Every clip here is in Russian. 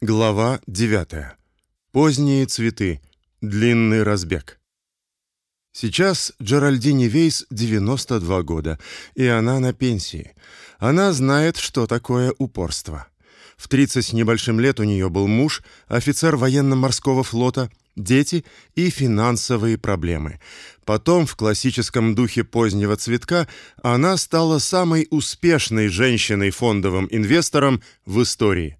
Глава 9. Поздние цветы. Длинный разбег. Сейчас Джеральдине Вейс 92 года, и она на пенсии. Она знает, что такое упорство. В 30 с небольшим лет у нее был муж, офицер военно-морского флота, дети и финансовые проблемы. Потом, в классическом духе позднего цветка, она стала самой успешной женщиной-фондовым инвестором в истории.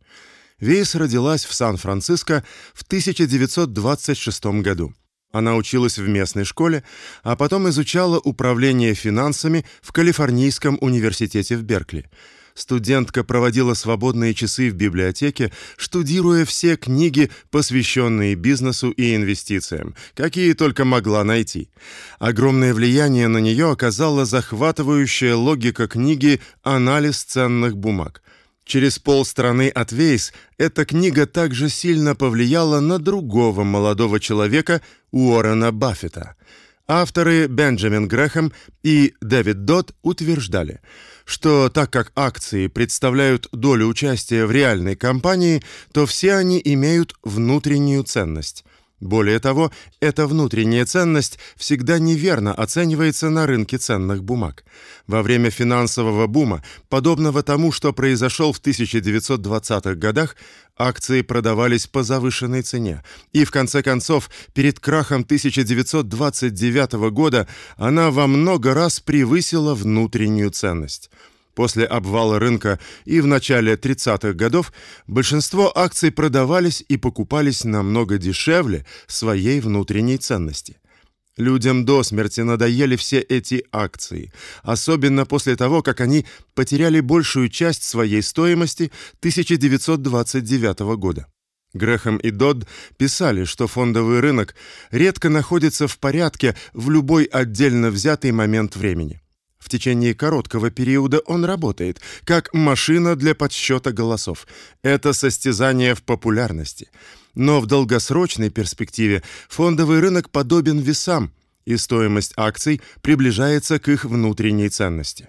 Вейс родилась в Сан-Франциско в 1926 году. Она училась в местной школе, а потом изучала управление финансами в Калифорнийском университете в Беркли. Студентка проводила свободные часы в библиотеке, штудируя все книги, посвященные бизнесу и инвестициям, какие только могла найти. Огромное влияние на нее оказала захватывающая логика книги Анализ ценных бумаг. Через полстраны от Вейс эта книга также сильно повлияла на другого молодого человека, Уоррена Баффета. Авторы Бенджамин Грэхэм и Дэвид Дот утверждали, что так как акции представляют долю участия в реальной компании, то все они имеют внутреннюю ценность. Более того, эта внутренняя ценность всегда неверно оценивается на рынке ценных бумаг. Во время финансового бума, подобного тому, что произошел в 1920-х годах, акции продавались по завышенной цене, и в конце концов, перед крахом 1929 года она во много раз превысила внутреннюю ценность. После обвала рынка и в начале 30-х годов большинство акций продавались и покупались намного дешевле своей внутренней ценности. Людям до смерти надоели все эти акции, особенно после того, как они потеряли большую часть своей стоимости 1929 года. Грэхэм и Додд писали, что фондовый рынок редко находится в порядке в любой отдельно взятый момент времени. В течение короткого периода он работает как машина для подсчета голосов. Это состязание в популярности. Но в долгосрочной перспективе фондовый рынок подобен весам, и стоимость акций приближается к их внутренней ценности.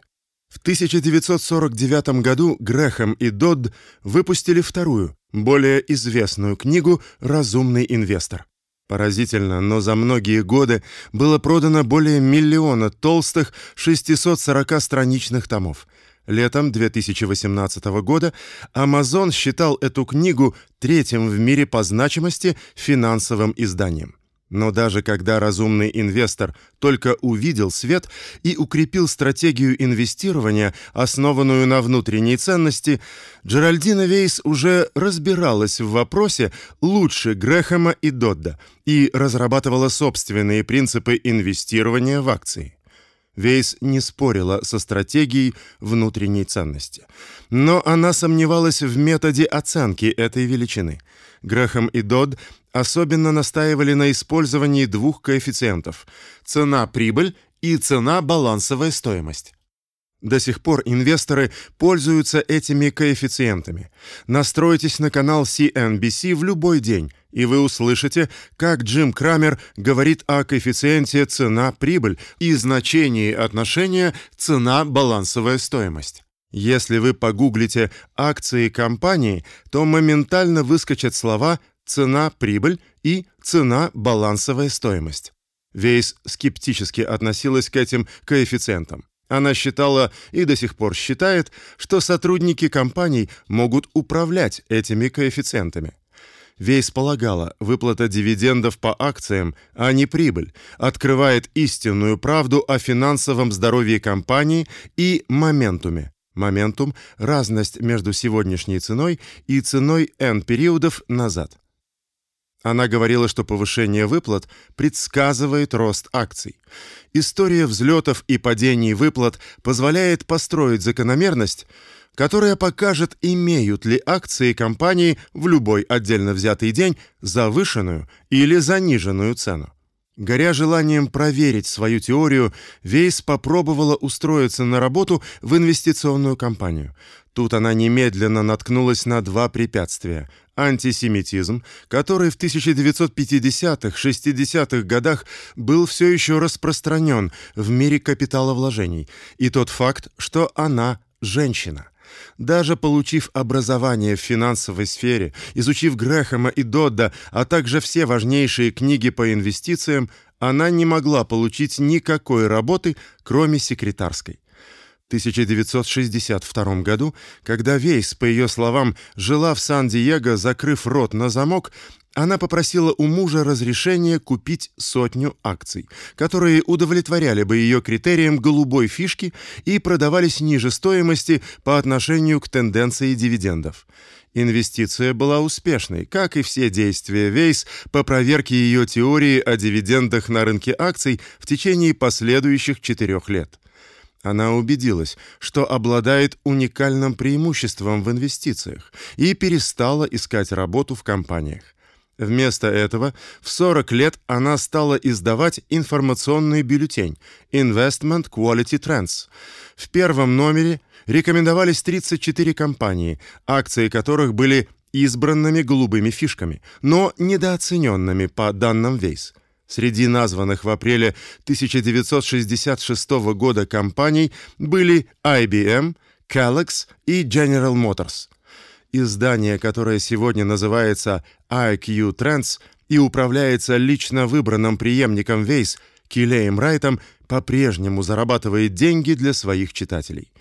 В 1949 году Грэхэм и Додд выпустили вторую, более известную книгу Разумный инвестор. Поразительно, но за многие годы было продано более миллиона толстых 640-страничных томов. Летом 2018 года Amazon считал эту книгу третьим в мире по значимости финансовым изданием. Но даже когда разумный инвестор только увидел свет и укрепил стратегию инвестирования, основанную на внутренней ценности, Джеральдина Вейс уже разбиралась в вопросе лучше Грэхэма и Додда и разрабатывала собственные принципы инвестирования в акции. Вейс не спорила со стратегией внутренней ценности, но она сомневалась в методе оценки этой величины. Грэхэм и Додд особенно настаивали на использовании двух коэффициентов: цена-прибыль и цена-балансовая стоимость. До сих пор инвесторы пользуются этими коэффициентами. Настройтесь на канал CNBC в любой день, и вы услышите, как Джим Крамер говорит о коэффициенте цена-прибыль и значении отношения цена-балансовая стоимость. Если вы погуглите акции компании, то моментально выскочат слова цена-прибыль и цена-балансовая стоимость. Вейс скептически относилась к этим коэффициентам. Она считала и до сих пор считает, что сотрудники компаний могут управлять этими коэффициентами. Вейс полагала, выплата дивидендов по акциям, а не прибыль, открывает истинную правду о финансовом здоровье компании и моментуме. Моментум разность между сегодняшней ценой и ценой n периодов назад. Она говорила, что повышение выплат предсказывает рост акций. История взлетов и падений выплат позволяет построить закономерность, которая покажет, имеют ли акции компании в любой отдельно взятый день завышенную или заниженную цену. Горя желанием проверить свою теорию, Вейс попробовала устроиться на работу в инвестиционную компанию. Тут она немедленно наткнулась на два препятствия: антисемитизм, который в 1950-х, 60-х годах был все еще распространен в мире капиталовложений, и тот факт, что она женщина. Даже получив образование в финансовой сфере, изучив Грэхэма и Додда, а также все важнейшие книги по инвестициям, она не могла получить никакой работы, кроме секретарской. 1962 году, когда Вейс, по ее словам, жила в Сан-Диего, закрыв рот на замок, она попросила у мужа разрешения купить сотню акций, которые удовлетворяли бы ее критериям голубой фишки и продавались ниже стоимости по отношению к тенденции дивидендов. Инвестиция была успешной, как и все действия Вейс по проверке ее теории о дивидендах на рынке акций в течение последующих четырех лет. Она убедилась, что обладает уникальным преимуществом в инвестициях и перестала искать работу в компаниях. Вместо этого в 40 лет она стала издавать информационный бюллетень Investment Quality Trends. В первом номере рекомендовались 34 компании, акции которых были избранными голубыми фишками, но недооцененными по данным Вейс. Среди названных в апреле 1966 года компаний были IBM, Kellogg's и General Motors. Издание, которое сегодня называется IQ Trends и управляется лично выбранным преемником Вейс Килеем Райтом, по-прежнему зарабатывает деньги для своих читателей.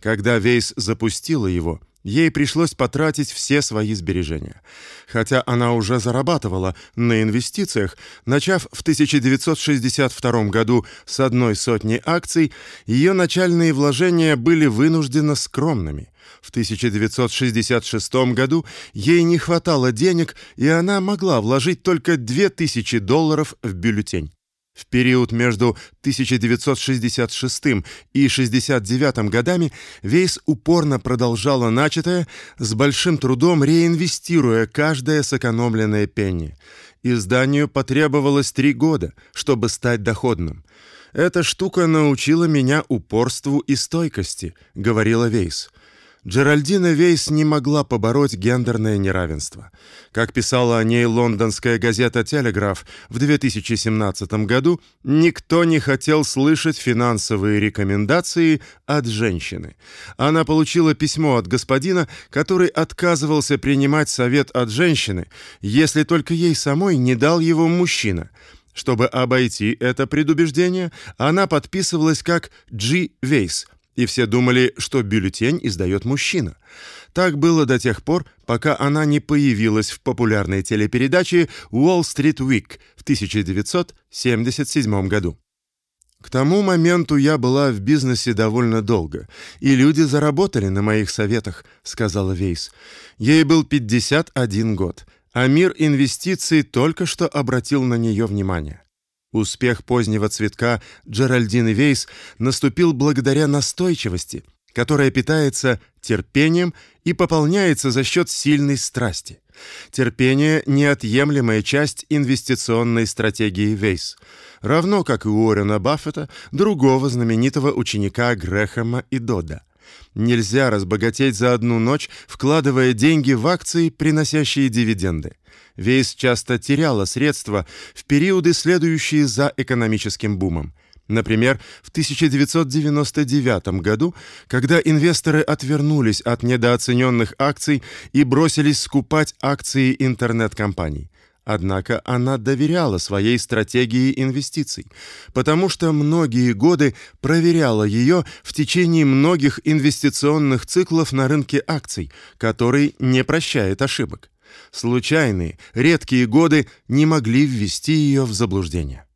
Когда Вейс запустила его, Ей пришлось потратить все свои сбережения. Хотя она уже зарабатывала на инвестициях, начав в 1962 году с одной сотни акций, ее начальные вложения были вынужденно скромными. В 1966 году ей не хватало денег, и она могла вложить только 2000 долларов в бюллетень. В период между 1966 и 69 годами Вейс упорно продолжала начатое, с большим трудом реинвестируя каждое сэкономленное пенни. Изданию потребовалось три года, чтобы стать доходным. Эта штука научила меня упорству и стойкости, говорила Вейс. Джеральдина Вейс не могла побороть гендерное неравенство. Как писала о ней лондонская газета «Телеграф» в 2017 году, никто не хотел слышать финансовые рекомендации от женщины. Она получила письмо от господина, который отказывался принимать совет от женщины, если только ей самой не дал его мужчина. Чтобы обойти это предубеждение, она подписывалась как G. Вейс – и все думали, что бюллетень издает мужчина. Так было до тех пор, пока она не появилась в популярной телепередаче Wall Street Week в 1977 году. К тому моменту я была в бизнесе довольно долго, и люди заработали на моих советах, сказала Вейс. Ей был 51 год, а мир инвестиций только что обратил на нее внимание. Успех позднего цветка Джеральдины Вейс наступил благодаря настойчивости, которая питается терпением и пополняется за счет сильной страсти. Терпение неотъемлемая часть инвестиционной стратегии Вейс, равно как и у Уоррена Баффета, другого знаменитого ученика Грэхэма и Додда. Нельзя разбогатеть за одну ночь, вкладывая деньги в акции, приносящие дивиденды. Вейс часто теряла средства в периоды, следующие за экономическим бумом. Например, в 1999 году, когда инвесторы отвернулись от недооцененных акций и бросились скупать акции интернет-компаний. Однако она доверяла своей стратегии инвестиций, потому что многие годы проверяла ее в течение многих инвестиционных циклов на рынке акций, который не прощает ошибок. Случайные, редкие годы не могли ввести ее в заблуждение.